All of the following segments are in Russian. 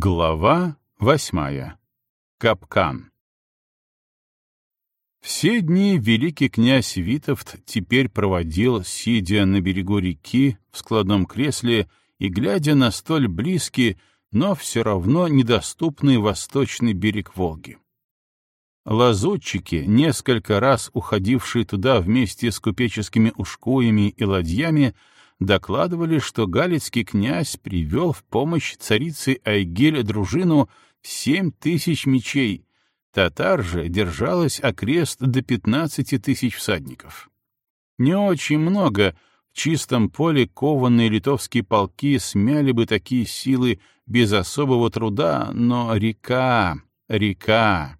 Глава восьмая. Капкан. Все дни великий князь Витовт теперь проводил, сидя на берегу реки в складном кресле и глядя на столь близкий, но все равно недоступный восточный берег Волги. Лазутчики, несколько раз уходившие туда вместе с купеческими ушкуями и ладьями, докладывали, что галицкий князь привел в помощь царице Айгеле дружину в семь тысяч мечей, татар же держалось окрест до пятнадцати тысяч всадников. Не очень много, в чистом поле кованные литовские полки смяли бы такие силы без особого труда, но река, река.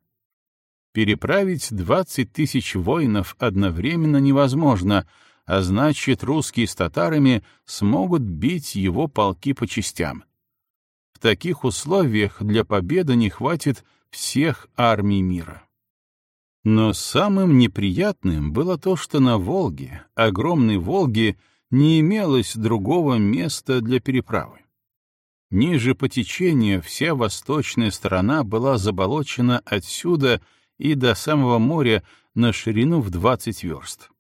Переправить двадцать тысяч воинов одновременно невозможно — а значит, русские с татарами смогут бить его полки по частям. В таких условиях для победы не хватит всех армий мира. Но самым неприятным было то, что на Волге, огромной Волге, не имелось другого места для переправы. Ниже по течению вся восточная сторона была заболочена отсюда и до самого моря на ширину в 20 верст.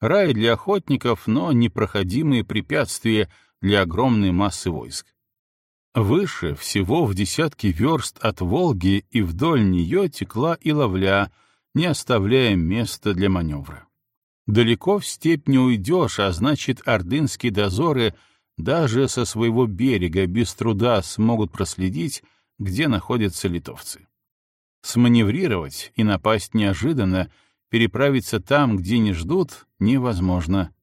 Рай для охотников, но непроходимые препятствия для огромной массы войск. Выше, всего в десятки верст от Волги и вдоль нее текла и ловля, не оставляя места для маневра. Далеко в степь не уйдешь, а значит, ордынские дозоры даже со своего берега без труда смогут проследить, где находятся литовцы. Сманеврировать и напасть неожиданно — переправиться там, где не ждут, невозможно.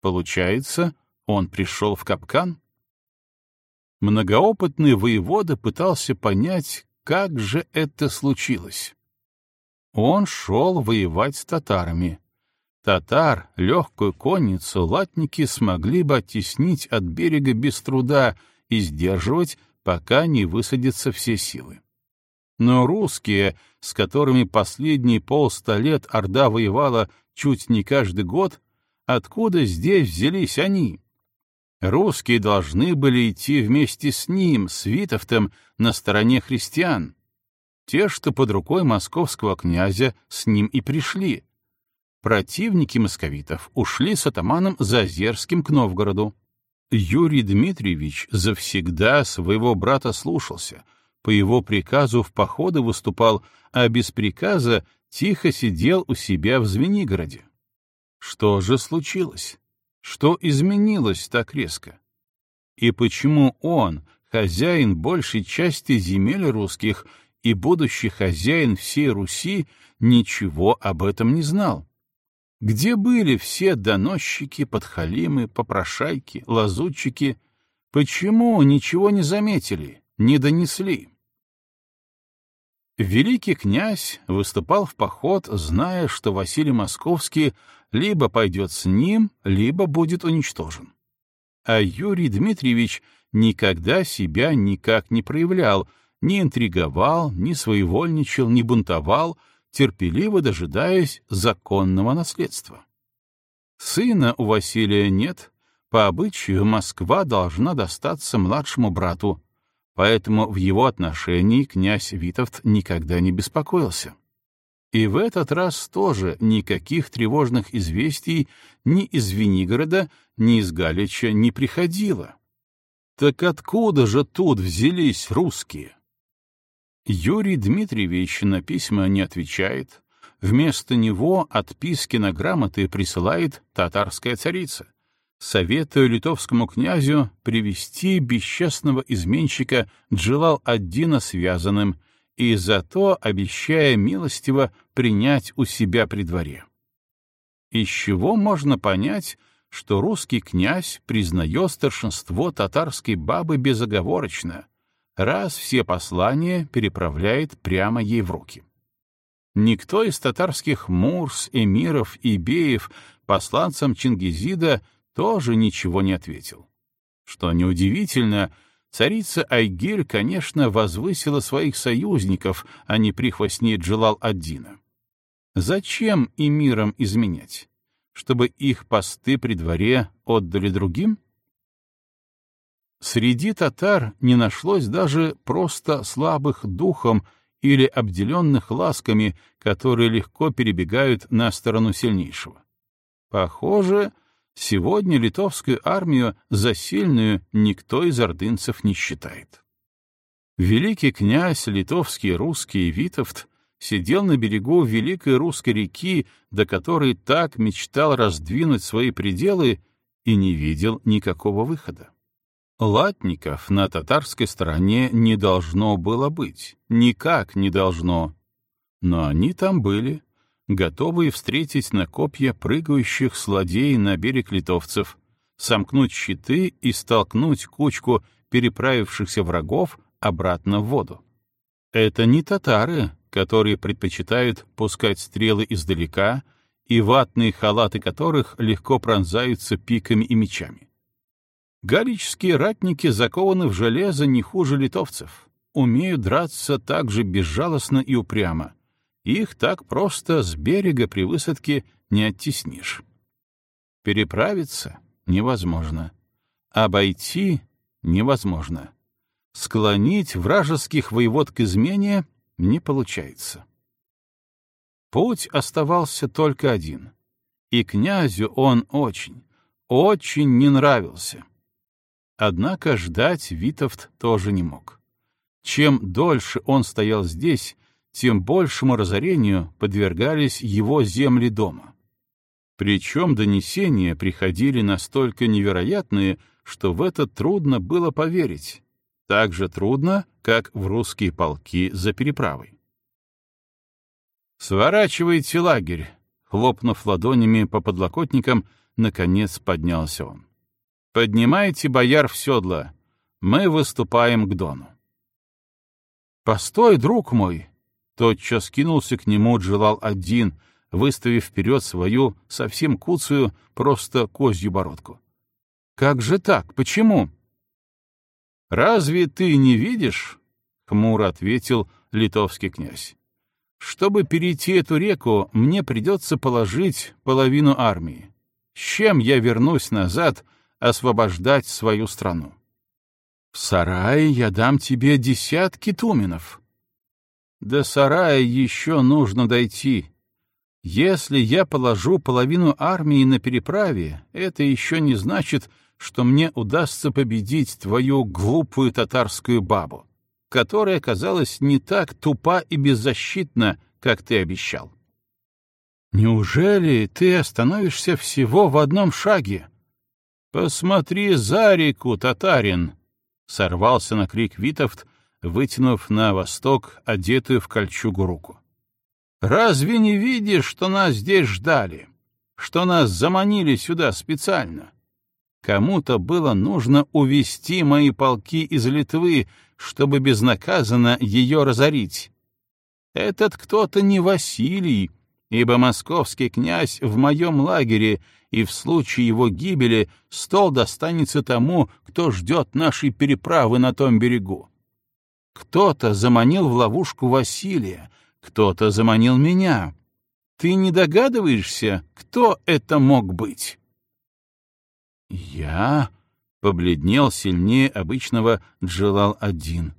Получается, он пришел в капкан? Многоопытный воевода пытался понять, как же это случилось. Он шел воевать с татарами. Татар, легкую конницу, латники смогли бы оттеснить от берега без труда и сдерживать, пока не высадятся все силы. Но русские, с которыми последние полста лет Орда воевала чуть не каждый год, откуда здесь взялись они? Русские должны были идти вместе с ним, с Витовтом, на стороне христиан. Те, что под рукой московского князя, с ним и пришли. Противники московитов ушли с атаманом Зазерским к Новгороду. Юрий Дмитриевич завсегда своего брата слушался — по его приказу в походы выступал, а без приказа тихо сидел у себя в Звенигороде. Что же случилось? Что изменилось так резко? И почему он, хозяин большей части земель русских и будущий хозяин всей Руси, ничего об этом не знал? Где были все доносчики, подхалимы, попрошайки, лазутчики? Почему ничего не заметили, не донесли? Великий князь выступал в поход, зная, что Василий Московский либо пойдет с ним, либо будет уничтожен. А Юрий Дмитриевич никогда себя никак не проявлял, не интриговал, не своевольничал, не бунтовал, терпеливо дожидаясь законного наследства. Сына у Василия нет, по обычаю Москва должна достаться младшему брату, поэтому в его отношении князь Витовт никогда не беспокоился. И в этот раз тоже никаких тревожных известий ни из Венигорода, ни из Галича не приходило. Так откуда же тут взялись русские? Юрий Дмитриевич на письма не отвечает. Вместо него отписки на грамоты присылает татарская царица советую литовскому князю привести бесчестного изменщика Джилал-ад-Дина связанным и зато обещая милостиво принять у себя при дворе. Из чего можно понять, что русский князь признает старшинство татарской бабы безоговорочно, раз все послания переправляет прямо ей в руки. Никто из татарских мурс, эмиров и беев посланцам Чингизида тоже ничего не ответил. Что неудивительно, царица Айгир, конечно, возвысила своих союзников, а не прихвостней Джалал-ад-Дина. Зачем эмирам изменять? Чтобы их посты при дворе отдали другим? Среди татар не нашлось даже просто слабых духом или обделенных ласками, которые легко перебегают на сторону сильнейшего. Похоже, сегодня литовскую армию за сильную никто из ордынцев не считает. Великий князь литовский русский Витовт сидел на берегу великой русской реки, до которой так мечтал раздвинуть свои пределы, и не видел никакого выхода. Латников на татарской стороне не должно было быть, никак не должно. Но они там были, готовые встретить на копья прыгающих злодеев на берег литовцев, сомкнуть щиты и столкнуть кучку переправившихся врагов обратно в воду. Это не татары, которые предпочитают пускать стрелы издалека и ватные халаты которых легко пронзаются пиками и мечами. Галические ратники закованы в железо не хуже литовцев, умеют драться так же безжалостно и упрямо. Их так просто с берега при высадке не оттеснишь. Переправиться невозможно. Обойти невозможно. Склонить вражеских воевод к измене не получается. Путь оставался только один. И князю он очень, очень не нравился. Однако ждать Витовт тоже не мог. Чем дольше он стоял здесь, тем большему разорению подвергались его земли дома. Причем донесения приходили настолько невероятные, что в это трудно было поверить. Так же трудно, как в русские полки за переправой. «Сворачивайте лагерь!» Хлопнув ладонями по подлокотникам, наконец поднялся он. Поднимайте бояр в седло. Мы выступаем к Дону. «Постой, друг мой!» Тотчас кинулся к нему Джелал один, выставив вперед свою совсем куцую, просто козью бородку. «Как же так? Почему?» «Разве ты не видишь?» — хмуро ответил литовский князь. «Чтобы перейти эту реку, мне придется положить половину армии. С чем я вернусь назад — освобождать свою страну. В сарае я дам тебе десятки туменов. До сарая еще нужно дойти. Если я положу половину армии на переправе, это еще не значит, что мне удастся победить твою глупую татарскую бабу, которая оказалась не так тупа и беззащитна, как ты обещал. Неужели ты остановишься всего в одном шаге? «Посмотри за реку, татарин!» — сорвался на крик Витовт, вытянув на восток одетую в кольчугу руку. «Разве не видишь, что нас здесь ждали? Что нас заманили сюда специально? Кому-то было нужно увести мои полки из Литвы, чтобы безнаказанно ее разорить. Этот кто-то не Василий, ибо московский князь в моем лагере — и в случае его гибели стол достанется тому, кто ждет нашей переправы на том берегу. Кто-то заманил в ловушку Василия, кто-то заманил меня. Ты не догадываешься, кто это мог быть? Я побледнел сильнее обычного Джелал один.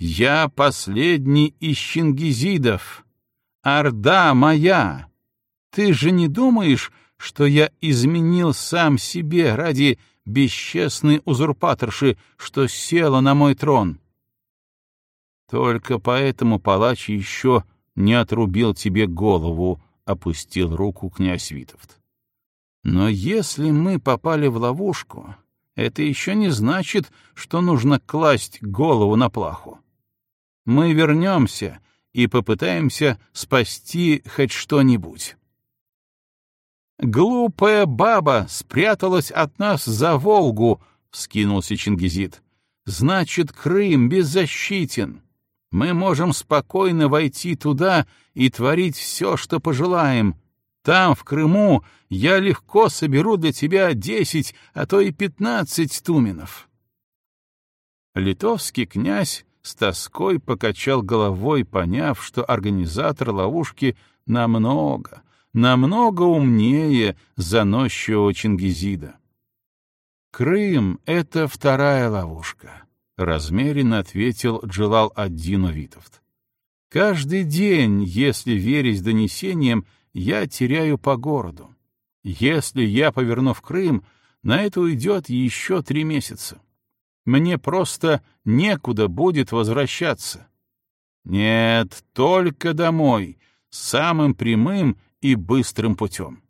Я последний из чингизидов. Орда моя. Ты же не думаешь, что я изменил сам себе ради бесчестной узурпаторши, что села на мой трон. Только поэтому палач еще не отрубил тебе голову, — опустил руку князь Витовт. Но если мы попали в ловушку, это еще не значит, что нужно класть голову на плаху. Мы вернемся и попытаемся спасти хоть что-нибудь. «Глупая баба спряталась от нас за Волгу!» — вскинулся Чингизид. «Значит, Крым беззащитен. Мы можем спокойно войти туда и творить все, что пожелаем. Там, в Крыму, я легко соберу для тебя десять, а то и пятнадцать туменов». Литовский князь с тоской покачал головой, поняв, что организатор ловушки намного, намного умнее заносчивого Чингизида. Крым — это вторая ловушка, — размеренно ответил Джилал Аддину Витовт. Каждый день, если верить донесениям, я теряю по городу. Если я поверну в Крым, на это уйдет еще три месяца. Мне просто некуда будет возвращаться. Нет, только домой, самым прямым и быстрым путем.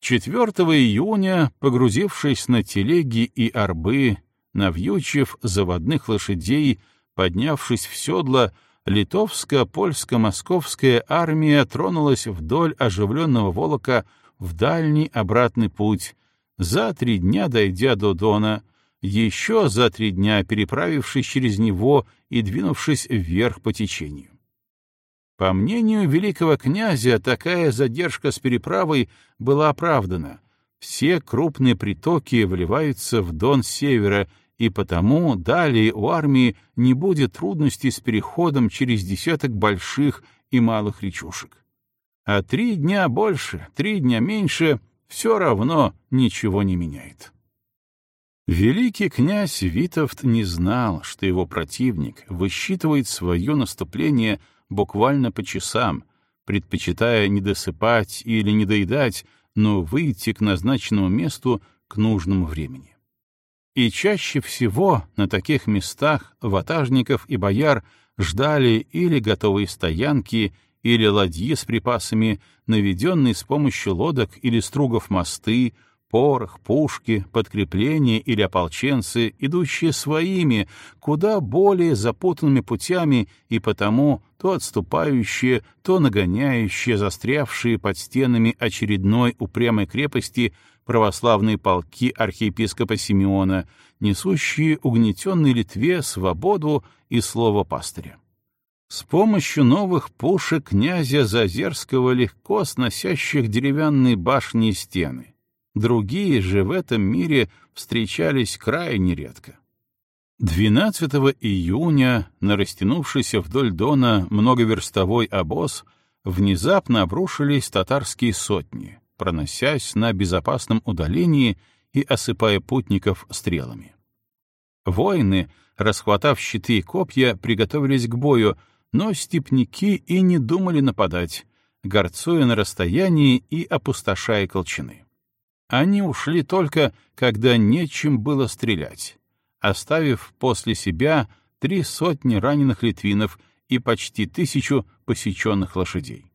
4 июня, погрузившись на телеги и арбы, навьючив заводных лошадей, поднявшись в седло, литовско-польско-московская армия тронулась вдоль оживленного Волока в дальний обратный путь, за три дня дойдя до Дона, еще за три дня переправившись через него и двинувшись вверх по течению. По мнению великого князя, такая задержка с переправой была оправдана. Все крупные притоки вливаются в Дон севера, и потому далее у армии не будет трудностей с переходом через десяток больших и малых речушек. А три дня больше, три дня меньше — все равно ничего не меняет. Великий князь Витовт не знал, что его противник высчитывает свое наступление буквально по часам, предпочитая не досыпать или не доедать, но выйти к назначенному месту к нужному времени. И чаще всего на таких местах ватажников и бояр ждали или готовые стоянки, или ладьи с припасами, наведенные с помощью лодок или стругов мосты, порох, пушки, подкрепления или ополченцы, идущие своими, куда более запутанными путями и потому то отступающие, то нагоняющие застрявшие под стенами очередной упрямой крепости православные полки архиепископа Симеона, несущие угнетенной Литве свободу и слово пастыря. С помощью новых пушек князя Зазерского легко сносящих деревянные башни и стены — Другие же в этом мире встречались крайне редко. 12 июня на растянувшийся вдоль Дона многоверстовой обоз внезапно обрушились татарские сотни, проносясь на безопасном удалении и осыпая путников стрелами. Воины, расхватав щиты и копья, приготовились к бою, но степняки и не думали нападать, горцуя на расстоянии и опустошая колчаны. Они ушли только, когда нечем было стрелять, оставив после себя три сотни раненых литвинов и почти тысячу посеченных лошадей.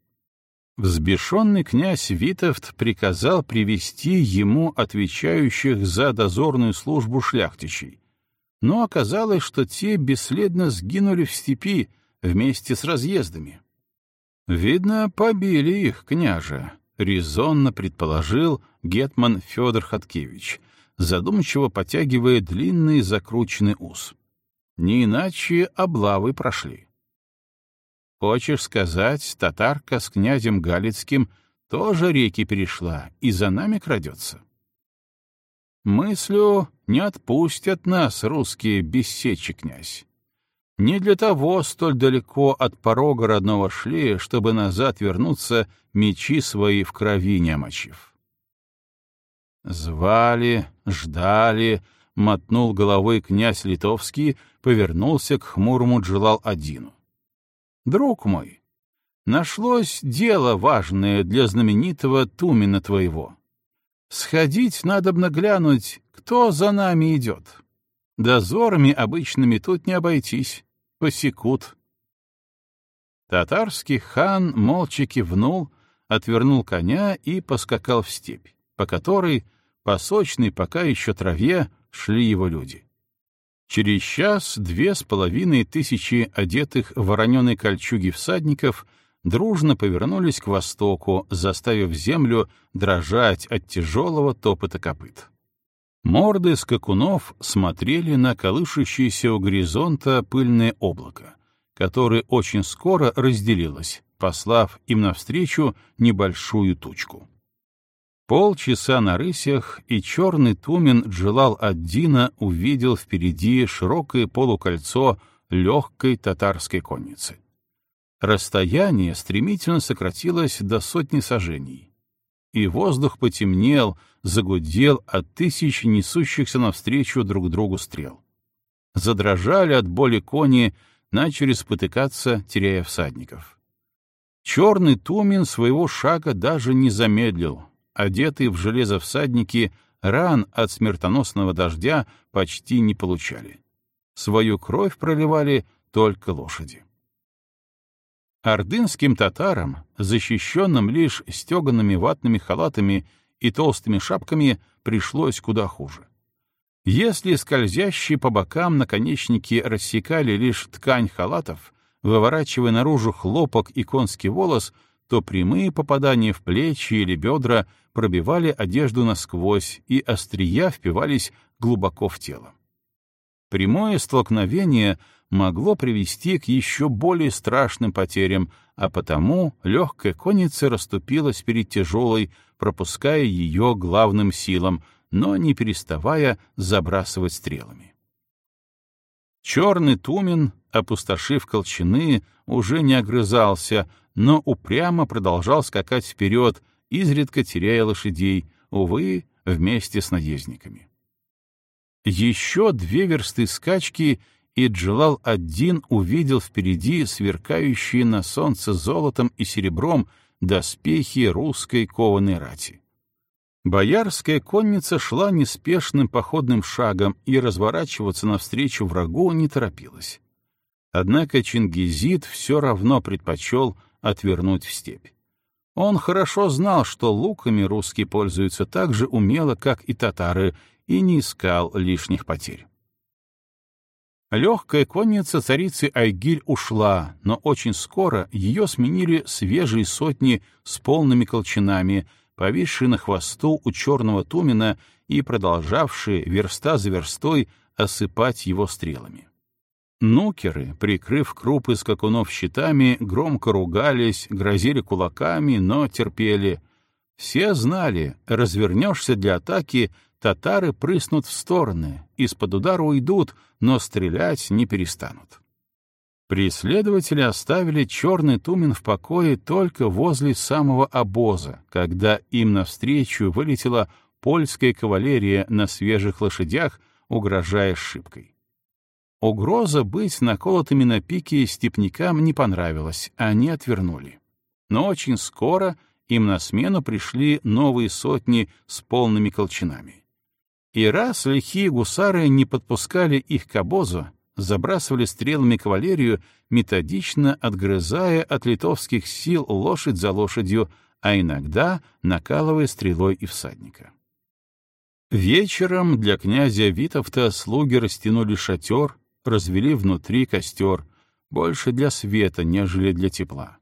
Взбешенный князь Витовт приказал привести ему отвечающих за дозорную службу шляхтичей, но оказалось, что те бесследно сгинули в степи вместе с разъездами. Видно, побили их, княже, — резонно предположил гетман Федор Хаткевич, задумчиво потягивая длинный закрученный ус. Не иначе облавы прошли. Хочешь сказать, татарка с князем Галицким тоже реки перешла и за нами крадется? Мыслю, не отпустят нас русские бессечи, князь. Не для того столь далеко от порога родного шли, чтобы назад вернуться, мечи свои в крови не омочив. Звали, ждали, мотнул головой князь Литовский, повернулся к хмурому Джелал-Адину. «Друг мой, нашлось дело важное для знаменитого Тумина твоего. Сходить надобно глянуть, кто за нами идет». Дозорами обычными тут не обойтись, посекут. Татарский хан молча кивнул, отвернул коня и поскакал в степь, по которой, по сочной пока еще траве, шли его люди. Через час две с половиной тысячи одетых в вороненой кольчуги всадников дружно повернулись к востоку, заставив землю дрожать от тяжелого топота копыт. Морды скакунов смотрели на колышущееся у горизонта пыльное облако, которое очень скоро разделилось, послав им навстречу небольшую тучку. Полчаса на рысях, и черный тумен Джилал Аддина увидел впереди широкое полукольцо легкой татарской конницы. Расстояние стремительно сократилось до сотни сажений, и воздух потемнел, загудел от тысяч несущихся навстречу друг другу стрел. Задрожали от боли кони, начали спотыкаться, теряя всадников. Черный Тумин своего шага даже не замедлил. Одетые в железо всадники ран от смертоносного дождя почти не получали. Свою кровь проливали только лошади. Ордынским татарам, защищенным лишь стеганными ватными халатами и толстыми шапками, пришлось куда хуже. Если скользящие по бокам наконечники рассекали лишь ткань халатов, выворачивая наружу хлопок и конский волос, то прямые попадания в плечи или бедра пробивали одежду насквозь, и острия впивались глубоко в тело. Прямое столкновение могло привести к еще более страшным потерям, а потому легкая конница расступилась перед тяжелой, пропуская ее главным силам, но не переставая забрасывать стрелами. Черный Тумен, опустошив колчаны, уже не огрызался, но упрямо продолжал скакать вперед, изредка теряя лошадей, увы, вместе с наездниками. Еще две версты скачки, и Джалал-один увидел впереди сверкающие на солнце золотом и серебром доспехи русской кованой рати. Боярская конница шла неспешным походным шагом и разворачиваться навстречу врагу не торопилась. Однако Чингизид все равно предпочел отвернуть в степь. Он хорошо знал, что луками русские пользуются так же умело, как и татары, и не искал лишних потерь. Легкая конница царицы Айгиль ушла, но очень скоро ее сменили свежие сотни с полными колчанами, повисшие на хвосту у черного тумена и продолжавшие верста за верстой осыпать его стрелами. Нукеры, прикрыв крупы скакунов щитами, громко ругались, грозили кулаками, но терпели. Все знали, развернешься для атаки, татары прыснут в стороны, из-под удара уйдут, но стрелять не перестанут. Преследователи оставили черный тумен в покое только возле самого обоза, когда им навстречу вылетела польская кавалерия на свежих лошадях, угрожая шибкой. Угроза быть наколотыми на пике степнякам не понравилась, они отвернули. Но очень скоро им на смену пришли новые сотни с полными колчанами. И раз лихие гусары не подпускали их к обозу, забрасывали стрелами кавалерию, методично отгрызая от литовских сил лошадь за лошадью, а иногда накалывая стрелой и всадника. Вечером для князя Витовта слуги растянули шатер, развели внутри костер, больше для света, нежели для тепла.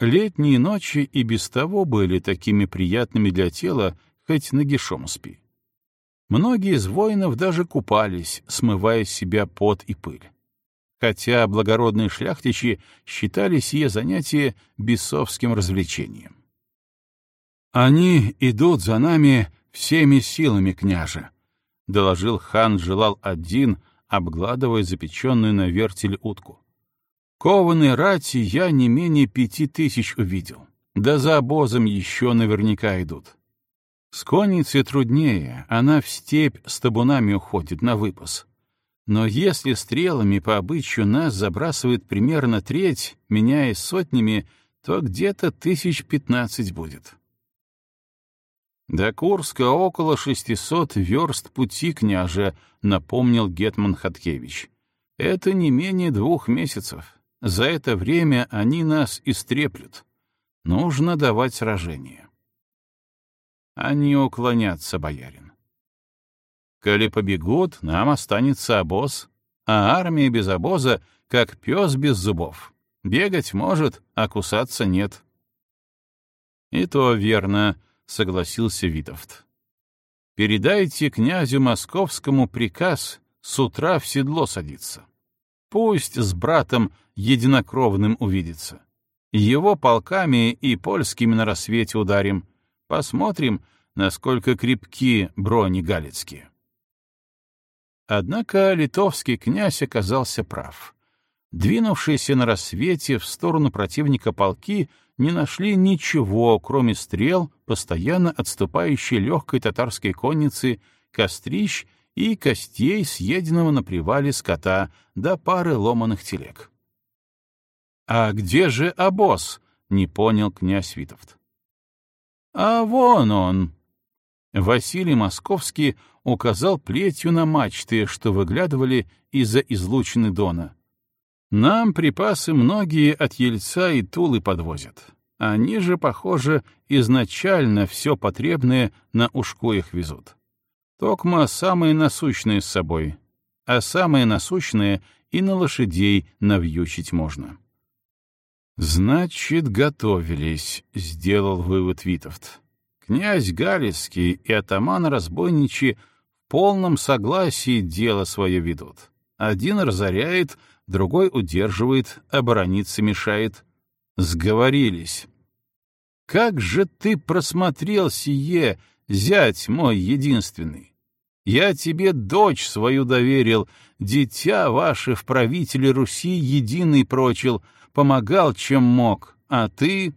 Летние ночи и без того были такими приятными для тела, хоть нагишом спи. Многие из воинов даже купались, смывая с себя пот и пыль. Хотя благородные шляхтичи считали сие занятие бесовским развлечением. «Они идут за нами всеми силами, княже», — доложил хан желал один, обгладывая запеченную на вертель утку. «Кованой рати я не менее пяти тысяч увидел. Да за обозом еще наверняка идут. С конницей труднее, она в степь с табунами уходит на выпас. Но если стрелами по обычаю нас забрасывает примерно треть, меняясь сотнями, то где-то тысяч пятнадцать будет. До Курска около шестисот верст пути, княже, напомнил Гетман Хаткевич. Это не менее двух месяцев. За это время они нас истреплют. Нужно давать сражение а не уклоняться, боярин. Коли побегут, нам останется обоз, а армия без обоза, как пес без зубов. Бегать может, а кусаться нет. И то верно, — согласился Витовт. Передайте князю московскому приказ с утра в седло садиться. Пусть с братом единокровным увидится. Его полками и польскими на рассвете ударим — Посмотрим, насколько крепки брони галицкие. Однако литовский князь оказался прав. Двинувшиеся на рассвете в сторону противника полки не нашли ничего, кроме стрел, постоянно отступающей легкой татарской конницы, кострищ и костей съеденного на привале скота до пары ломаных телег. «А где же обоз?» — не понял князь Витовт. «А вон он!» Василий Московский указал плетью на мачты, что выглядывали из-за излучины Дона. «Нам припасы многие от Ельца и Тулы подвозят. Они же, похоже, изначально все потребное на ушкоях везут. Токма самые насущные с собой, а самые насущные и на лошадей навьючить можно». «Значит, готовились», — сделал вывод Витовт. «Князь Галицкий и атаман разбойничи в полном согласии дело свое ведут. Один разоряет, другой удерживает, оборониться мешает. Сговорились. Как же ты просмотрел сие, зять мой единственный? Я тебе дочь свою доверил, дитя ваше в правителе Руси единый прочил, помогал, чем мог, а ты...»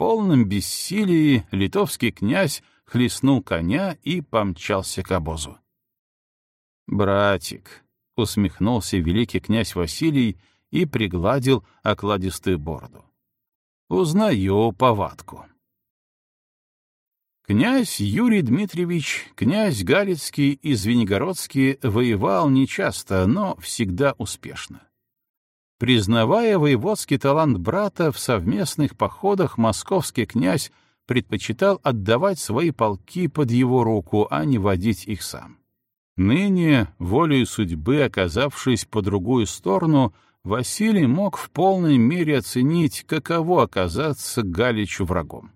полном бессилии литовский князь хлестнул коня и помчался к обозу. «Братик», — усмехнулся великий князь Василий и пригладил окладистую бороду. «Узнаю повадку». Князь Юрий Дмитриевич, князь Галицкий и Звенигородский воевал нечасто, но всегда успешно. Признавая воеводский талант брата, в совместных походах московский князь предпочитал отдавать свои полки под его руку, а не водить их сам. Ныне, волею судьбы оказавшись по другую сторону, Василий мог в полной мере оценить, каково оказаться Галичу врагом.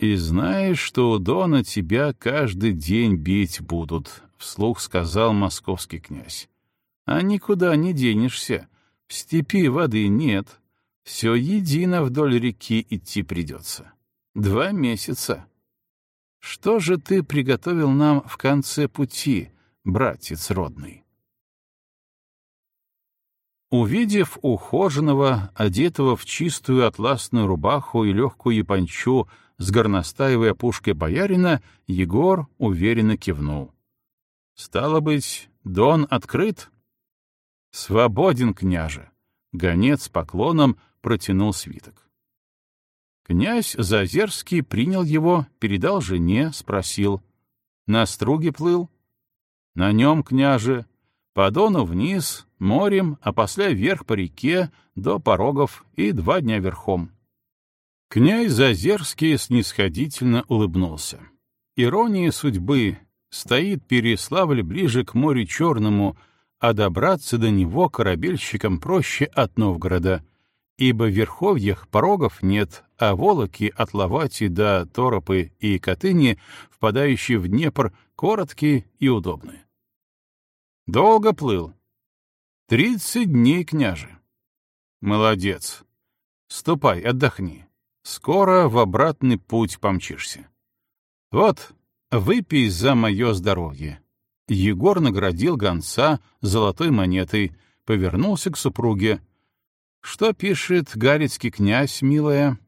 «И знаешь, что у Дона тебя каждый день бить будут», — вслух сказал московский князь. «А никуда не денешься, в степи воды нет. Все едино вдоль реки идти придется. Два месяца. Что же ты приготовил нам в конце пути, братец родный? Увидев ухоженного, одетого в чистую атласную рубаху и легкую япончу с горностаевой опушкой боярина, Егор уверенно кивнул. «Стало быть, Дон открыт?» «Свободен, княже!» — гонец поклоном протянул свиток. Князь Зазерский принял его, передал жене, спросил. «На струге плыл?» «На нем, княже, по дону вниз, морем, а после вверх по реке, до порогов и два дня верхом». Князь Зазерский снисходительно улыбнулся. Ирония судьбы. Стоит Переславль ближе к морю Черному, а добраться до него корабельщикам проще от Новгорода, ибо в верховьях порогов нет, а волоки от Лавати до Торопы и Катыни, впадающие в Днепр, короткие и удобные. Долго плыл. Тридцать дней, княже. Молодец. Ступай, отдохни. Скоро в обратный путь помчишься. Вот, выпей за мое здоровье. Егор наградил гонца золотой монетой, повернулся к супруге. «Что пишет галицкий князь, милая?»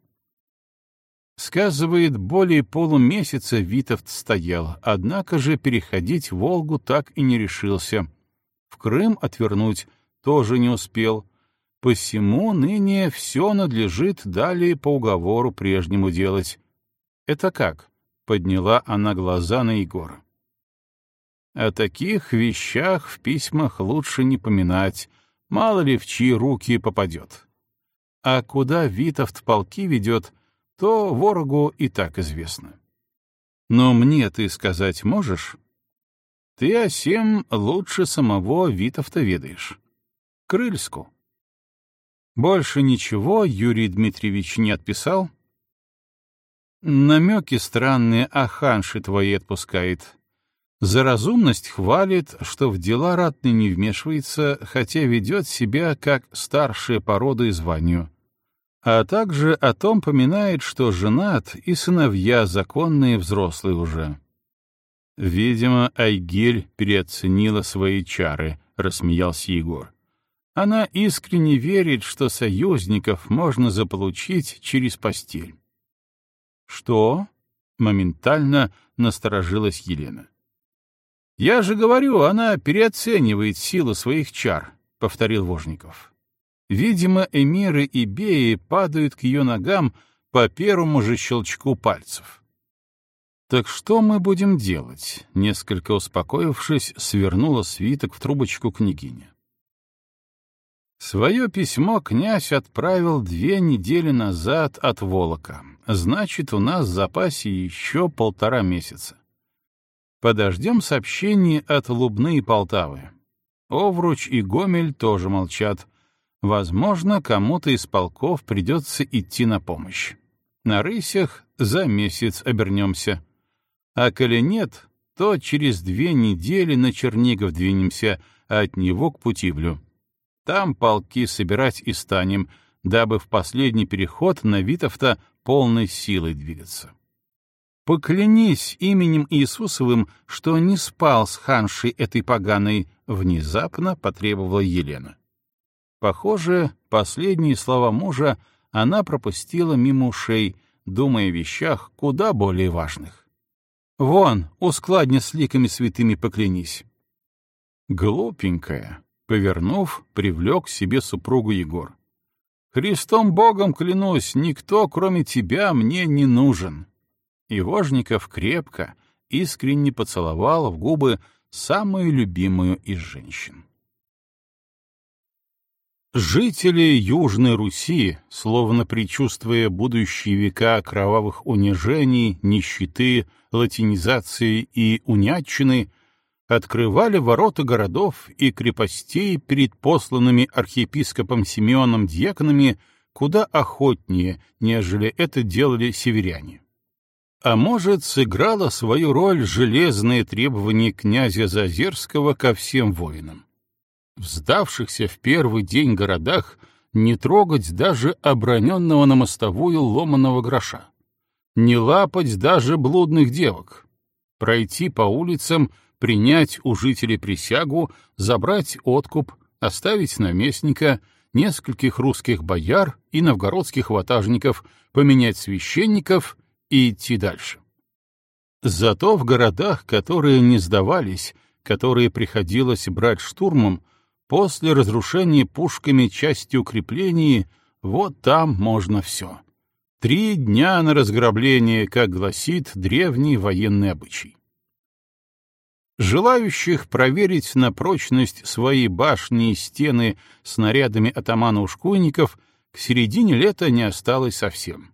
Сказывает, более полумесяца Витовт стоял, однако же переходить Волгу так и не решился. В Крым отвернуть тоже не успел. Посему ныне все надлежит далее по уговору прежнему делать. «Это как?» — подняла она глаза на Егора. О таких вещах в письмах лучше не поминать, мало ли в чьи руки попадет. А куда Витовт полки ведет, то ворогу и так известно. Но мне ты сказать можешь? Ты о сем лучше самого Витовта ведаешь. Крыльску. Больше ничего Юрий Дмитриевич не отписал? Намеки странные о ханши твоей отпускает. За разумность хвалит, что в дела ратный не вмешивается, хотя ведет себя как старшая порода и званию. А также о том поминает, что женат и сыновья законные взрослые уже. Видимо, Айгель переоценила свои чары, — рассмеялся Егор. Она искренне верит, что союзников можно заполучить через постель. «Что?» — моментально насторожилась Елена. «Я же говорю, она переоценивает силу своих чар», — повторил Вожников. Видимо, эмиры и беи падают к ее ногам по первому же щелчку пальцев. «Так что мы будем делать?» — несколько успокоившись, свернула свиток в трубочку княгиня. Свое письмо князь отправил две недели назад от Волока. Значит, у нас в запасе еще полтора месяца. Подождем сообщений от Лубны и Полтавы. Овруч и Гомель тоже молчат. Возможно, кому-то из полков придется идти на помощь. На рысях за месяц обернемся. А коли нет, то через две недели на Чернигов двинемся, а от него к Путивлю. Там полки собирать и станем, дабы в последний переход на Витовта полной силой двигаться. «Поклянись именем Иисусовым, что не спал с ханшей этой поганой», — внезапно потребовала Елена. Похоже, последние слова мужа она пропустила мимо ушей, думая о вещах куда более важных. «Вон, у складня с ликами святыми поклянись». Глупенькая, Повернув, привлек к себе супругу Егор. «Христом Богом клянусь, никто, кроме тебя, мне не нужен». И Вожников крепко, искренне поцеловал в губы самую любимую из женщин. Жители Южной Руси, словно предчувствуя будущие века кровавых унижений, нищеты, латинизации и унятчины, открывали ворота городов и крепостей перед посланными архиепископом Симеоном дьяконами куда охотнее, нежели это делали северяне. А может, сыграло свою роль железное требование князя Зазерского ко всем воинам. В в первый день городах не трогать даже оброненного на мостовую ломаного гроша, не лапать даже блудных девок, пройти по улицам — принять у жителей присягу, забрать откуп, оставить наместника, нескольких русских бояр и новгородских ватажников, поменять священников и идти дальше. Зато в городах, которые не сдавались, которые приходилось брать штурмом, после разрушения пушками части укреплений, вот там можно все. Три дня на разграбление, как гласит древний военный обычай. Желающих проверить на прочность свои башни и стены снарядами атамана-ушкуйников к середине лета не осталось совсем.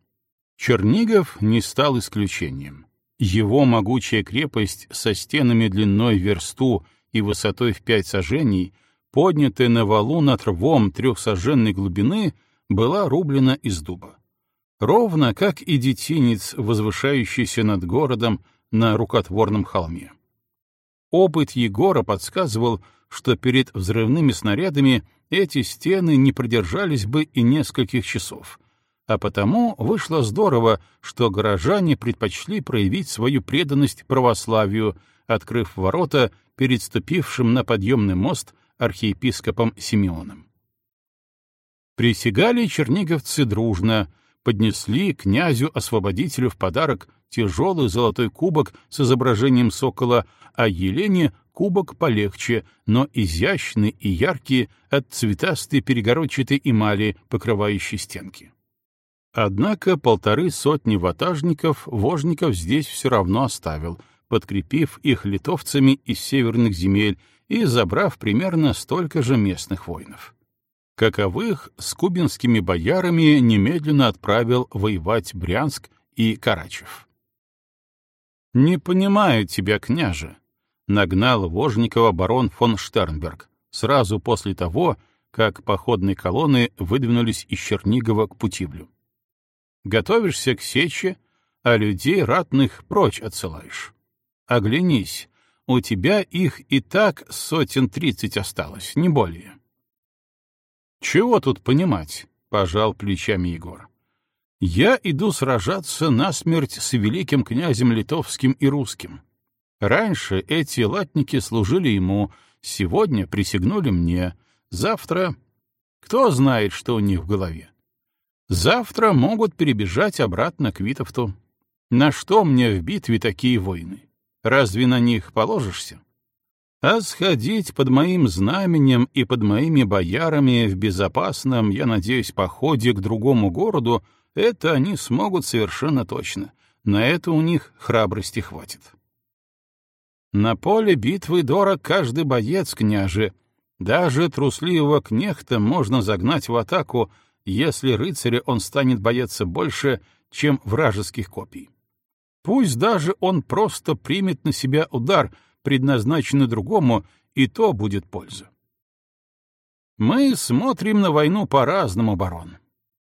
Чернигов не стал исключением. Его могучая крепость со стенами длиной версту и высотой в пять сажений, поднятая на валу над рвом трехсоженной глубины, была рублена из дуба. Ровно как и детинец, возвышающийся над городом на рукотворном холме. Опыт Егора подсказывал, что перед взрывными снарядами эти стены не продержались бы и нескольких часов. А потому вышло здорово, что горожане предпочли проявить свою преданность православию, открыв ворота перед ступившим на подъемный мост архиепископом Симеоном. Присягали черниговцы дружно, поднесли князю-освободителю в подарок тяжелый золотой кубок с изображением сокола, а Елене — кубок полегче, но изящный и яркий от цветастой перегородчатой эмали, покрывающей стенки. Однако полторы сотни ватажников вожников здесь все равно оставил, подкрепив их литовцами из северных земель и забрав примерно столько же местных воинов. Каковых с кубинскими боярами немедленно отправил воевать Брянск и Карачев. «Не понимаю тебя, княже», — нагнал Вожникова барон фон Штернберг сразу после того, как походные колонны выдвинулись из Чернигова к Путивлю. «Готовишься к сече, а людей ратных прочь отсылаешь. Оглянись, у тебя их и так сотен тридцать осталось, не более». «Чего тут понимать?» — пожал плечами Егор. Я иду сражаться насмерть с великим князем литовским и русским. Раньше эти латники служили ему, сегодня присягнули мне, завтра Кто знает, что у них в голове? Завтра могут перебежать обратно к Витовту. На что мне в битве такие войны? Разве на них положишься? А сходить под моим знаменем и под моими боярами в безопасном, я надеюсь, походе к другому городу, это они смогут совершенно точно. На это у них храбрости хватит. На поле битвы дорог каждый боец, княже. Даже трусливого кнехта можно загнать в атаку, если рыцаря он станет бояться больше, чем вражеских копий. Пусть даже он просто примет на себя удар — предназначены другому, и то будет польза. Мы смотрим на войну по-разному, барон.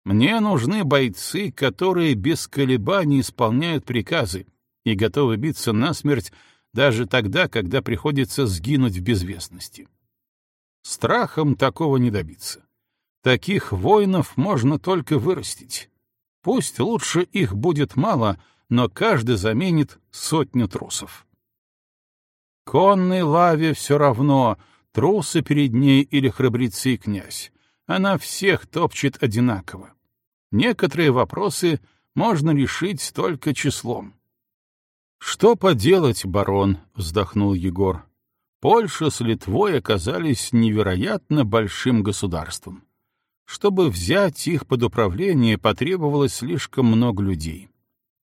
Мне нужны бойцы, которые без колебаний исполняют приказы и готовы биться насмерть даже тогда, когда приходится сгинуть в безвестности. Страхом такого не добиться. Таких воинов можно только вырастить. Пусть лучше их будет мало, но каждый заменит сотню трусов. Конной лаве все равно, трусы перед ней или храбрецы князь. Она всех топчет одинаково. Некоторые вопросы можно решить только числом. «Что поделать, барон?» — вздохнул Егор. «Польша с Литвой оказались невероятно большим государством. Чтобы взять их под управление, потребовалось слишком много людей.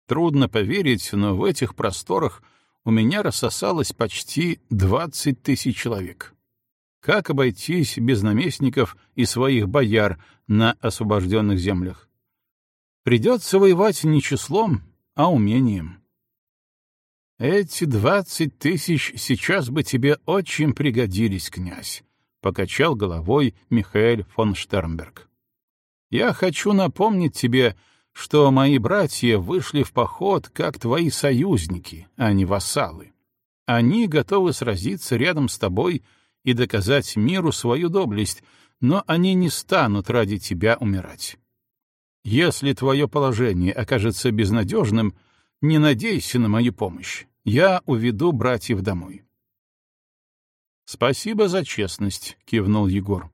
Трудно поверить, но в этих просторах у меня рассосалось почти двадцать тысяч человек. Как обойтись без наместников и своих бояр на освобожденных землях? Придется воевать не числом, а умением. Эти двадцать тысяч сейчас бы тебе очень пригодились, князь, — покачал головой Михаэль фон Штернберг. Я хочу напомнить тебе, что мои братья вышли в поход как твои союзники, а не вассалы. Они готовы сразиться рядом с тобой и доказать миру свою доблесть, но они не станут ради тебя умирать. Если твое положение окажется безнадежным, не надейся на мою помощь. Я уведу братьев домой. «Спасибо за честность», — кивнул Егор.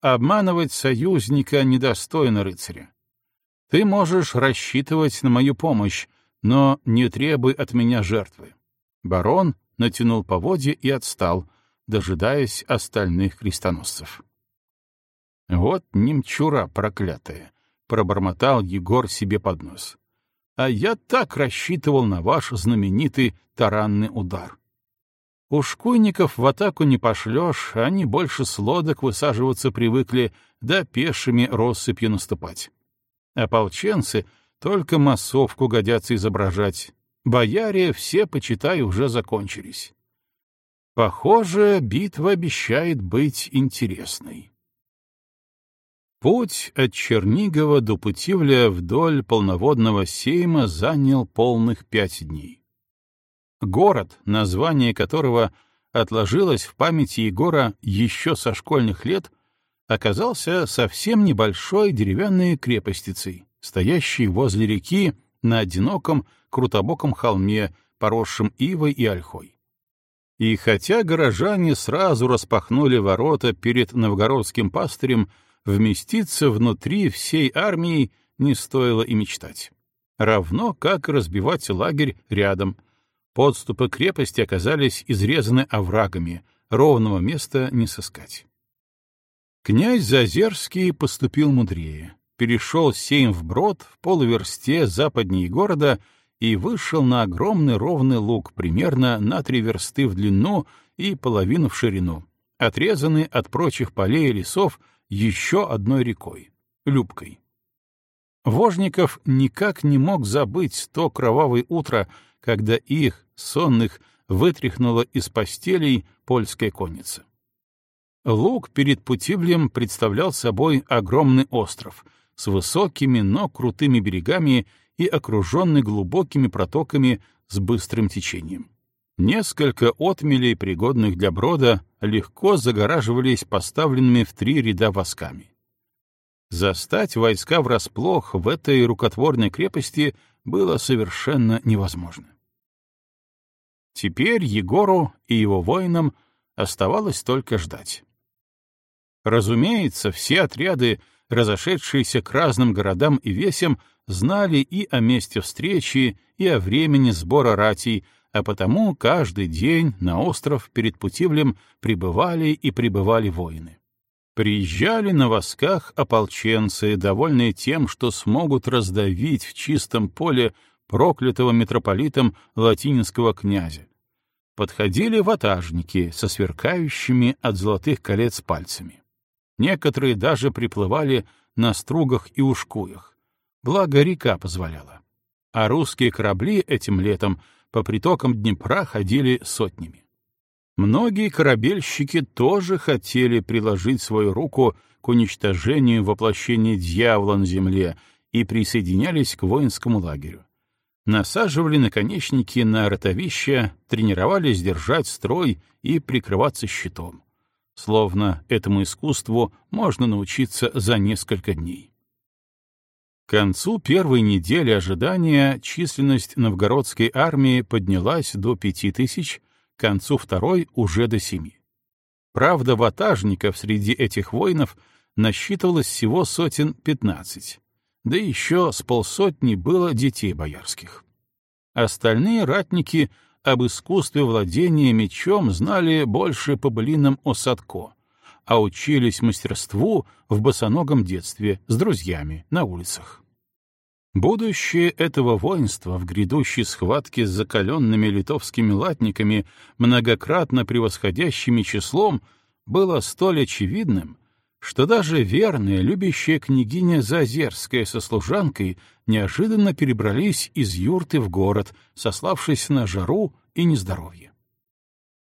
«Обманывать союзника недостойно рыцаря. Ты можешь рассчитывать на мою помощь, но не требуй от меня жертвы. Барон натянул поводья и отстал, дожидаясь остальных крестоносцев. Вот немчура проклятая, пробормотал Егор себе под нос. А я так рассчитывал на ваш знаменитый таранный удар. У шкуйников в атаку не пошлешь, они больше с лодок высаживаться привыкли, да пешими россыпью наступать. Ополченцы только массовку годятся изображать. Бояре все, почитай, уже закончились. Похоже, битва обещает быть интересной. Путь от Чернигова до Путивля вдоль полноводного сейма занял полных пять дней. Город, название которого отложилось в памяти Егора еще со школьных лет, оказался совсем небольшой деревянной крепостицей, стоящей возле реки на одиноком крутобоком холме, поросшем ивой и ольхой. И хотя горожане сразу распахнули ворота перед новгородским пастырем, вместиться внутри всей армии не стоило и мечтать. Равно как разбивать лагерь рядом. Подступы крепости оказались изрезаны оврагами, ровного места не сыскать. Князь Зазерский поступил мудрее, перешел сейм вброд в полуверсте западнее города и вышел на огромный ровный луг примерно на три версты в длину и половину в ширину, отрезанный от прочих полей и лесов еще одной рекой — Любкой. Вожников никак не мог забыть то кровавое утро, когда их, сонных, вытряхнула из постелей польская конница. Луг перед Путивлем представлял собой огромный остров с высокими, но крутыми берегами и окруженный глубокими протоками с быстрым течением. Несколько отмелей, пригодных для брода, легко загораживались поставленными в три ряда восками. Застать войска врасплох в этой рукотворной крепости было совершенно невозможно. Теперь Егору и его воинам оставалось только ждать. Разумеется, все отряды, разошедшиеся к разным городам и весям, знали и о месте встречи, и о времени сбора ратей, а потому каждый день на остров перед Путивлем прибывали и прибывали воины. Приезжали на восках ополченцы, довольные тем, что смогут раздавить в чистом поле проклятого митрополитом латинского князя. Подходили ватажники со сверкающими от золотых колец пальцами. Некоторые даже приплывали на стругах и ушкуях. Благо река позволяла. А русские корабли этим летом по притокам Днепра ходили сотнями. Многие корабельщики тоже хотели приложить свою руку к уничтожению воплощения дьявола на земле и присоединялись к воинскому лагерю. Насаживали наконечники на ротовища, тренировались держать строй и прикрываться щитом. Словно этому искусству можно научиться за несколько дней. К концу первой недели ожидания численность новгородской армии поднялась до пяти тысяч, к концу второй уже до семи. Правда, ватажников среди этих воинов насчитывалось всего сотен пятнадцать, да еще с полсотни было детей боярских. Остальные ратники об искусстве владения мечом знали больше по былинам о Садко, а учились мастерству в босоногом детстве с друзьями на улицах. Будущее этого воинства в грядущей схватке с закаленными литовскими латниками, многократно превосходящими числом, было столь очевидным, что даже верная, любящая княгиня Зазерская со служанкой неожиданно перебрались из юрты в город, сославшись на жару и нездоровье.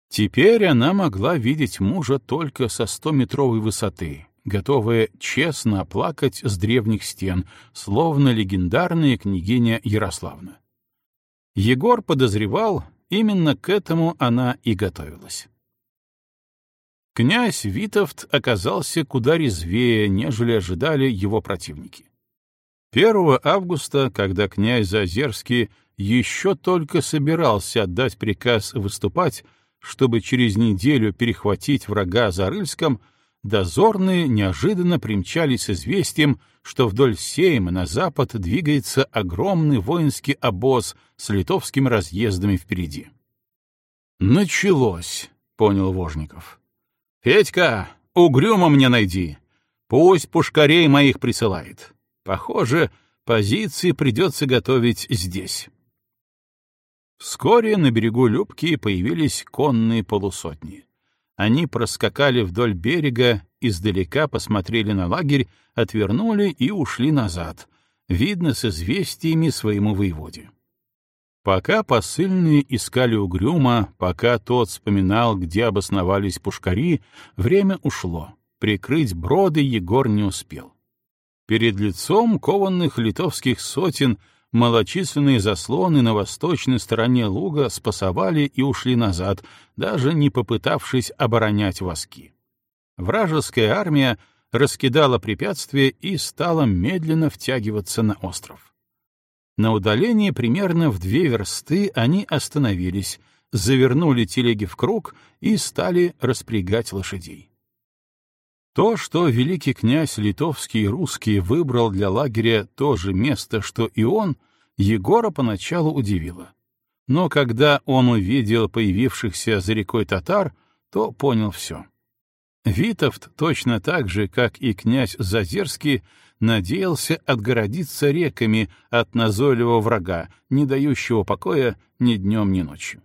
Теперь она могла видеть мужа только со стометровой высоты, готовая честно оплакать с древних стен, словно легендарная княгиня Ярославна. Егор подозревал, именно к этому она и готовилась. Князь Витовт оказался куда резвее, нежели ожидали его противники. 1 августа, когда князь Зазерский еще только собирался отдать приказ выступать, чтобы через неделю перехватить врага за Рыльском, дозорные неожиданно примчались с известием, что вдоль Сейма на запад двигается огромный воинский обоз с литовскими разъездами впереди. «Началось», — понял Вожников. «Федька, угрюмо мне найди. Пусть пушкарей моих присылает. Похоже, позиции придется готовить здесь». Вскоре на берегу Любки появились конные полусотни. Они проскакали вдоль берега, издалека посмотрели на лагерь, отвернули и ушли назад, видно, с известиями своему воеводе. Пока посыльные искали угрюма, пока тот вспоминал, где обосновались пушкари, время ушло. Прикрыть броды Егор не успел. Перед лицом кованных литовских сотен — малочисленные заслоны на восточной стороне луга спасовали и ушли назад, даже не попытавшись оборонять воски. Вражеская армия раскидала препятствия и стала медленно втягиваться на остров. На удалении примерно в две версты они остановились, завернули телеги в круг и стали распрягать лошадей. То, что великий князь литовский и русский выбрал для лагеря то же место, что и он, Егора поначалу удивило. Но когда он увидел появившихся за рекой татар, то понял все. Витовт точно так же, как и князь Зазерский, надеялся отгородиться реками от назойливого врага, не дающего покоя ни днем, ни ночью.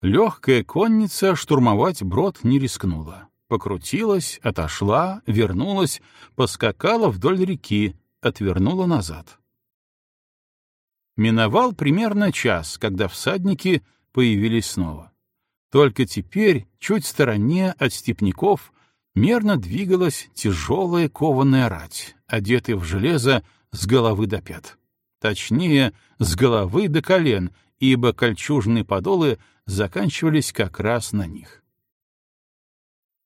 Легкая конница штурмовать брод не рискнула покрутилась, отошла, вернулась, поскакала вдоль реки, отвернула назад. Миновал примерно час, когда всадники появились снова. Только теперь, чуть в стороне от степняков, мерно двигалась тяжелая кованая рать, одетая в железо с головы до пят. Точнее, с головы до колен, ибо кольчужные подолы заканчивались как раз на них.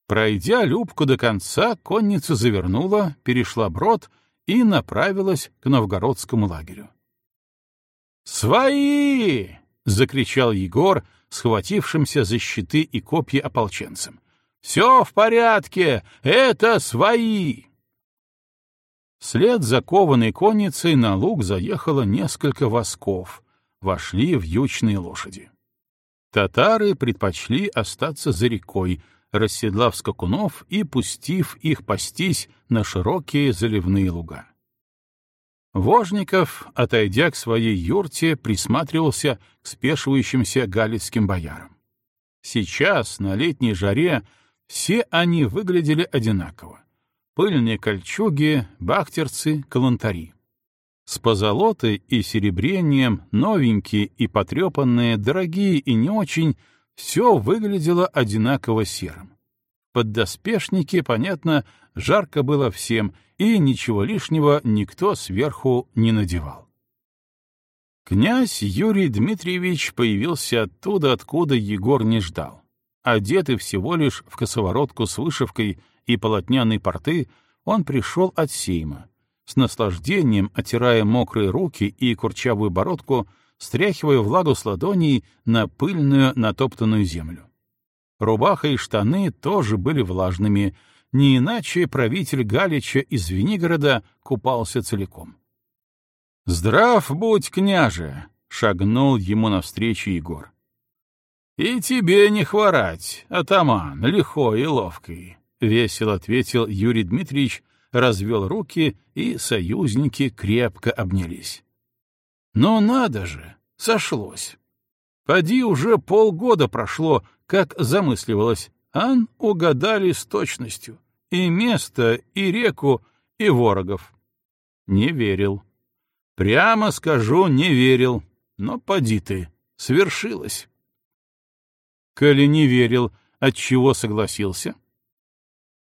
Пройдя Любку до конца, конница завернула, перешла брод и направилась к новгородскому лагерю. «Свои!» — закричал Егор, схватившимся за щиты и копья ополченцем. Все в порядке, это свои!» Вслед за конницей на луг заехало несколько восков, вошли в ючные лошади. Татары предпочли остаться за рекой, расседлав скакунов и пустив их пастись на широкие заливные луга. Вожников, отойдя к своей юрте, присматривался к спешивающимся галицким боярам. Сейчас, на летней жаре, все они выглядели одинаково. Пыльные кольчуги, бахтерцы, калантари. С позолотой и серебрением, новенькие и потрепанные, дорогие и не очень, все выглядело одинаково серым. Поддоспешники, понятно, жарко было всем, и ничего лишнего никто сверху не надевал. Князь Юрий Дмитриевич появился оттуда, откуда Егор не ждал. Одетый всего лишь в косоворотку с вышивкой и полотняные порты, он пришел от сейма, с наслаждением отирая мокрые руки и курчавую бородку, стряхивая влагу с ладоней на пыльную натоптанную землю. Рубаха и штаны тоже были влажными, не иначе правитель Галича из Звенигорода купался целиком. «Здрав будь, княже!» — шагнул ему навстречу Егор. «И тебе не хворать, атаман, лихой и ловкий», — весело ответил Юрий Дмитриевич, развел руки, и союзники крепко обнялись. «Но надо же, сошлось. Поди уже полгода прошло, как замысливалось, ан угадали с точностью. И место, и реку, и ворогов. Не верил. Прямо скажу, не верил. Но поди ты, свершилось. Коли не верил, отчего согласился?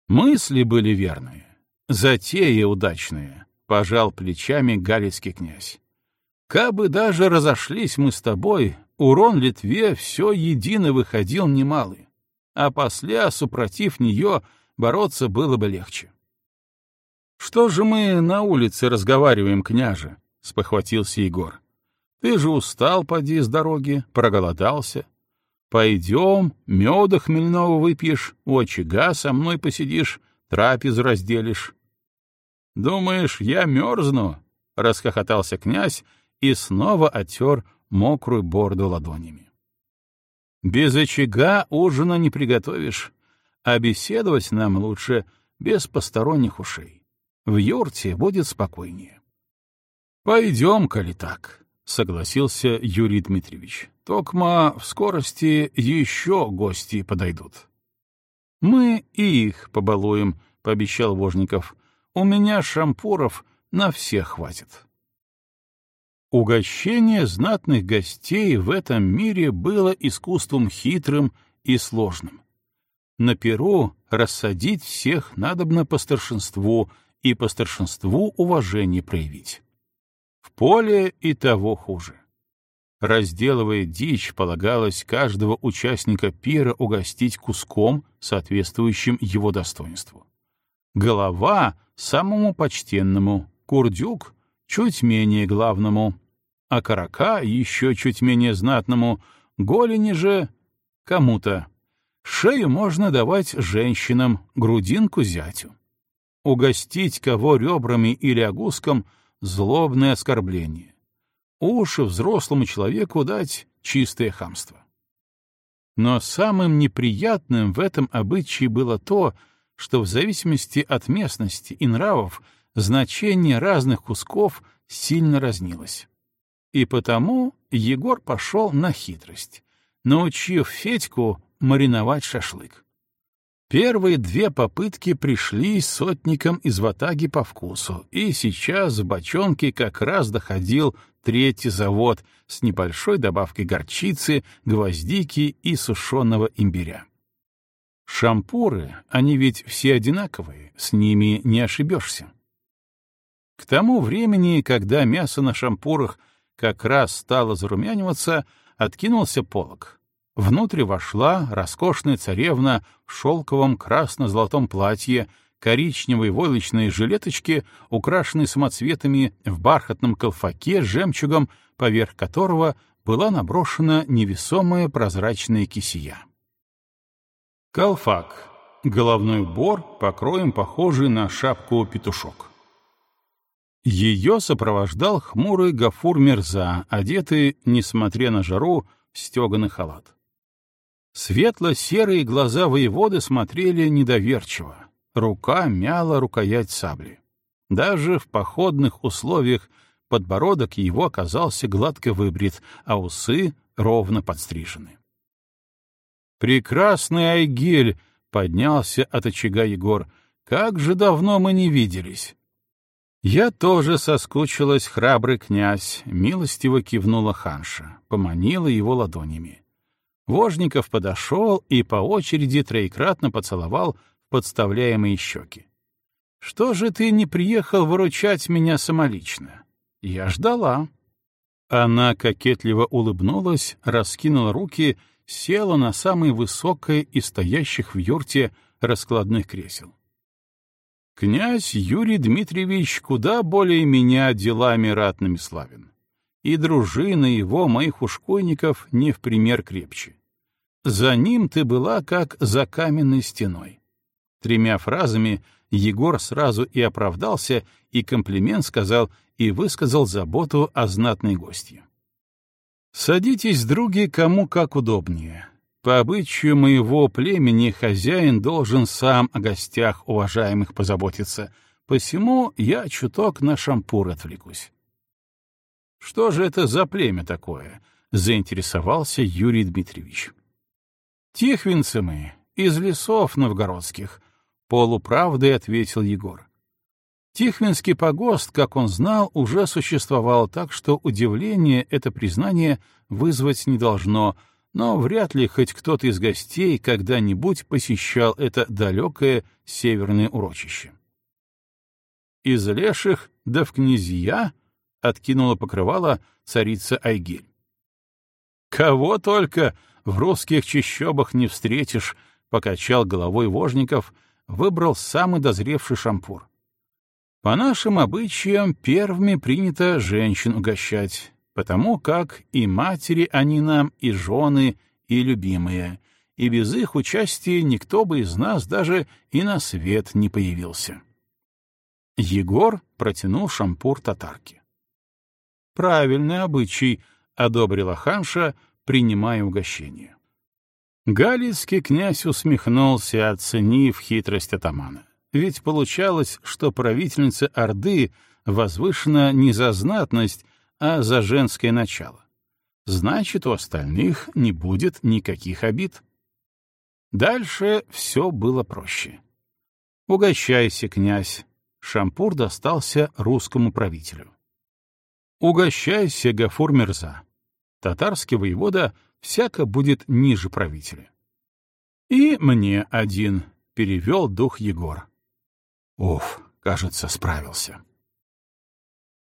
Мысли были верные, затеи удачные, — пожал плечами галицкий князь. Кабы даже разошлись мы с тобой, урон Литве все едино выходил немалый, а после, супротив нее, бороться было бы легче. — Что же мы на улице разговариваем, княже? — спохватился Егор. — Ты же устал, поди, с дороги, проголодался. Пойдем, меда хмельного выпьешь, у очага со мной посидишь, трапезу разделишь. — Думаешь, я мерзну? — расхохотался князь и снова оттер мокрую борду ладонями. Без очага ужина не приготовишь, а беседовать нам лучше без посторонних ушей. В юрте будет спокойнее. Пойдем, коли так, — согласился Юрий Дмитриевич. Токма в скорости еще гости подойдут. Мы и их побалуем, — пообещал Вожников. У меня шампуров на всех хватит. Угощение знатных гостей в этом мире было искусством хитрым и сложным. На перу рассадить всех надобно по старшинству и по старшинству уважение проявить. В поле и того хуже. Разделывая дичь, полагалось каждого участника пира угостить куском, соответствующим его достоинству. Голова — самому почтенному, курдюк — чуть менее главному, а карака еще чуть менее знатному, голени же кому-то. Шею можно давать женщинам, грудинку зятю. Угостить кого ребрами или огуском — злобное оскорбление. Уши взрослому человеку дать — чистое хамство. Но самым неприятным в этом обычае было то, что в зависимости от местности и нравов значение разных кусков сильно разнилось. И потому Егор пошел на хитрость, научив Федьку мариновать шашлык. Первые две попытки пришли сотникам из ватаги по вкусу, и сейчас в бочонке как раз доходил третий завод с небольшой добавкой горчицы, гвоздики и сушеного имбиря. Шампуры, они ведь все одинаковые, с ними не ошибешься. К тому времени, когда мясо на шампурах — как раз стало зарумяниваться, откинулся полог. Внутрь вошла роскошная царевна в шелковом красно-золотом платье, коричневой войлочной жилеточке, украшенной самоцветами в бархатном колфаке с жемчугом, поверх которого была наброшена невесомая прозрачная кисия. Колфак — головной убор, покроем похожий на шапку петушок. Ее сопровождал хмурый Гафур Мирза, одетый, несмотря на жару, в стеганый халат. Светло-серые глаза воеводы смотрели недоверчиво. Рука мяла рукоять сабли. Даже в походных условиях подбородок его оказался гладко выбрит, а усы ровно подстрижены. «Прекрасный Айгель!» — поднялся от очага Егор. «Как же давно мы не виделись!» «Я тоже соскучилась, храбрый князь», — милостиво кивнула ханша, поманила его ладонями. Вожников подошел и по очереди троекратно поцеловал подставляемые щеки. «Что же ты не приехал выручать меня самолично? Я ждала». Она кокетливо улыбнулась, раскинула руки, села на самое высокое из стоящих в юрте раскладных кресел. Князь Юрий Дмитриевич куда более меня делами ратными славен. И дружина его, моих ушкойников, не в пример крепче. За ним ты была как за каменной стеной. Тремя фразами Егор сразу и оправдался, и комплимент сказал, и высказал заботу о знатной гостье. «Садитесь, други, кому как удобнее. По обычаю моего племени хозяин должен сам о гостях уважаемых позаботиться, посему я чуток на шампур отвлекусь. «Что же это за племя такое?» — заинтересовался Юрий Дмитриевич. «Тихвинцы мы, из лесов новгородских», — полуправдой ответил Егор. Тихвинский погост, как он знал, уже существовал, так что удивление это признание вызвать не должно — но вряд ли хоть кто-то из гостей когда-нибудь посещал это далекое северное урочище. Из леших да в князья откинула покрывало царица Айгиль. «Кого только в русских чащобах не встретишь», — покачал головой Вожников, выбрал самый дозревший шампур. «По нашим обычаям первыми принято женщин угощать, потому как и матери они нам, и жены, и любимые, и без их участия никто бы из нас даже и на свет не появился. Егор протянул шампур татарке. «Правильный обычай», — одобрила ханша, принимая угощение. Галицкий князь усмехнулся, оценив хитрость атамана. Ведь получалось, что правительница Орды возвышена не за знатность, а за женское начало. Значит, у остальных не будет никаких обид. Дальше все было проще. «Угощайся, князь!» Шампур достался русскому правителю. «Угощайся, Гафур Мирза!» Татарский воевода всяко будет ниже правителя. «И мне один», — перевел дух Егор. Уф, кажется, справился.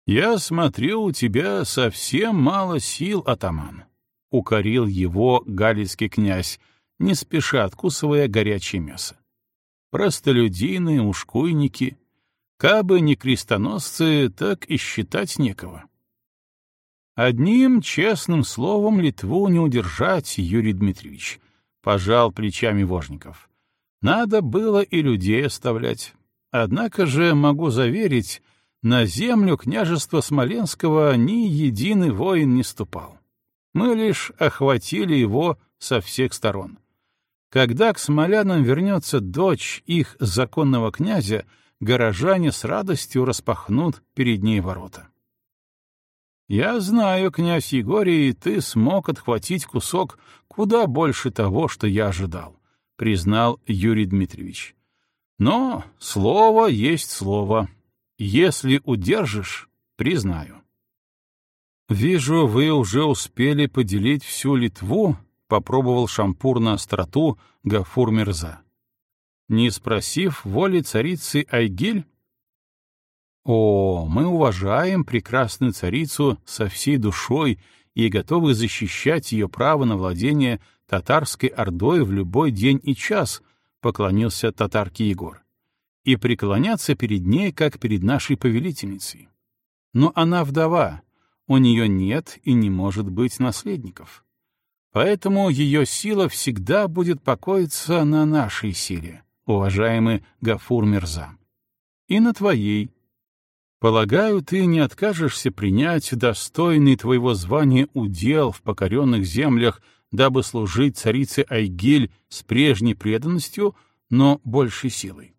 «Я смотрю, у тебя совсем мало сил, атаман», — укорил его галицкий князь, не спеша откусывая горячее мясо. «Простолюдины, ушкуйники, кабы не крестоносцы, так и считать некого». «Одним честным словом Литву не удержать, Юрий Дмитриевич», — пожал плечами Вожников. «Надо было и людей оставлять. Однако же могу заверить, на землю княжества Смоленского ни единый воин не ступал. Мы лишь охватили его со всех сторон. Когда к смолянам вернется дочь их законного князя, горожане с радостью распахнут перед ней ворота. «Я знаю, князь Егорий, ты смог отхватить кусок куда больше того, что я ожидал», — признал Юрий Дмитриевич. «Но слово есть слово, если удержишь, признаю. Вижу, вы уже успели поделить всю Литву, попробовал шампур на остроту Гафур Мирза. Не спросив воли царицы Айгиль? О, мы уважаем прекрасную царицу со всей душой и готовы защищать ее право на владение татарской ордой в любой день и час, поклонился татарке Егор и преклоняться перед ней, как перед нашей повелительницей. Но она вдова, у нее нет и не может быть наследников. Поэтому ее сила всегда будет покоиться на нашей силе, уважаемый Гафур Мирза. И на твоей. Полагаю, ты не откажешься принять достойный твоего звания удел в покоренных землях, дабы служить царице Айгиль с прежней преданностью, но большей силой.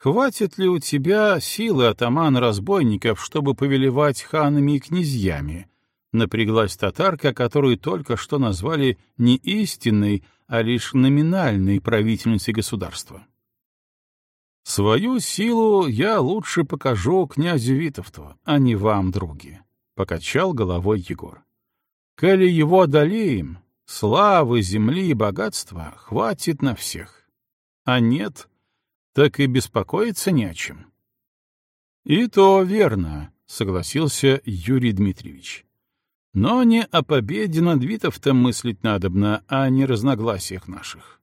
Хватит ли у тебя силы атамана разбойников, чтобы повелевать ханами и князьями? Напряглась татарка, которую только что назвали не истинной, а лишь номинальной правительницей государства. «Свою силу я лучше покажу князю Витовту, а не вам, други», — покачал головой Егор. «Коли его одолеем, славы, земли и богатства хватит на всех. А нет, так и беспокоиться не о чем. И то верно, согласился Юрий Дмитриевич. Но не о победе над Витовтом мыслить надобно, а не разногласиях наших.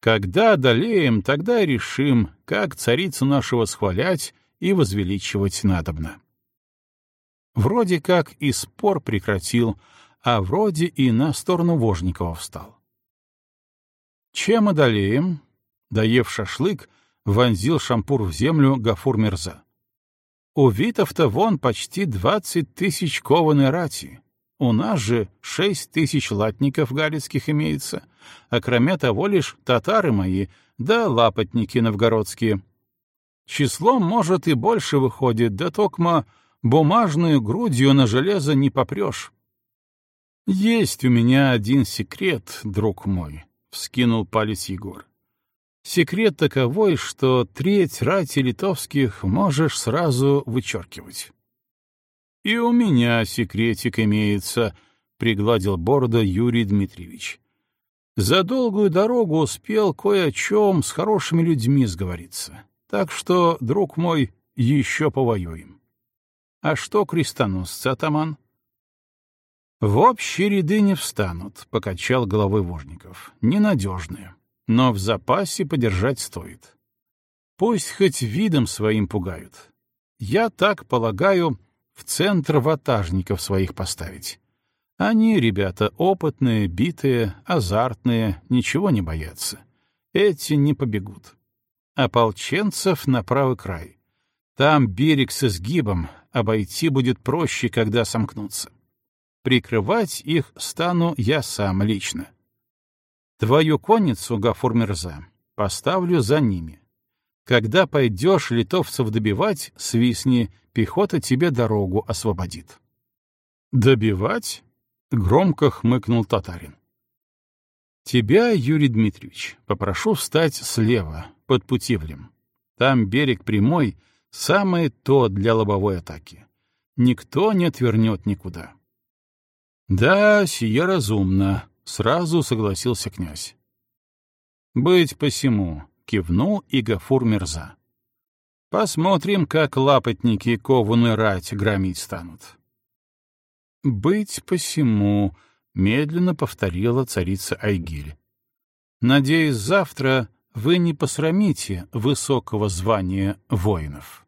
Когда одолеем, тогда решим, как царицу нашего схвалять и возвеличивать надобно. Вроде как и спор прекратил, а вроде и на сторону Вожникова встал. Чем одолеем? Доев шашлык, вонзил шампур в землю Гафур Мирза. У Витов-то вон почти двадцать тысяч кованой рати. У нас же шесть тысяч латников галицких имеется, а кроме того лишь татары мои, да лапотники новгородские. Числом, может, и больше выходит, да токма бумажную грудью на железо не попрешь. Есть у меня один секрет, друг мой, — вскинул палец Егор. Секрет таковой, что треть рати литовских можешь сразу вычеркивать. — И у меня секретик имеется, — пригладил борода Юрий Дмитриевич. За долгую дорогу успел кое о чем с хорошими людьми сговориться. Так что, друг мой, еще повоюем. А что крестоносцы, атаман? — В общие ряды не встанут, — покачал головой Вожников. — Ненадежные но в запасе подержать стоит. Пусть хоть видом своим пугают. Я так полагаю, в центр ватажников своих поставить. Они, ребята, опытные, битые, азартные, ничего не боятся. Эти не побегут. Ополченцев на правый край. Там берег с изгибом, обойти будет проще, когда сомкнутся. Прикрывать их стану я сам лично. Твою конницу, Гафур Мирза, поставлю за ними. Когда пойдешь литовцев добивать, свистни, пехота тебе дорогу освободит. «Добивать?» — громко хмыкнул татарин. «Тебя, Юрий Дмитриевич, попрошу встать слева, под Путивлем. Там берег прямой, самое то для лобовой атаки. Никто не отвернет никуда». «Да, сие разумно», Сразу согласился князь. «Быть посему», — кивнул и Гафур. «Посмотрим, как лапотники кованую рать громить станут». «Быть посему», — медленно повторила царица Айгиль. «Надеюсь, завтра вы не посрамите высокого звания воинов».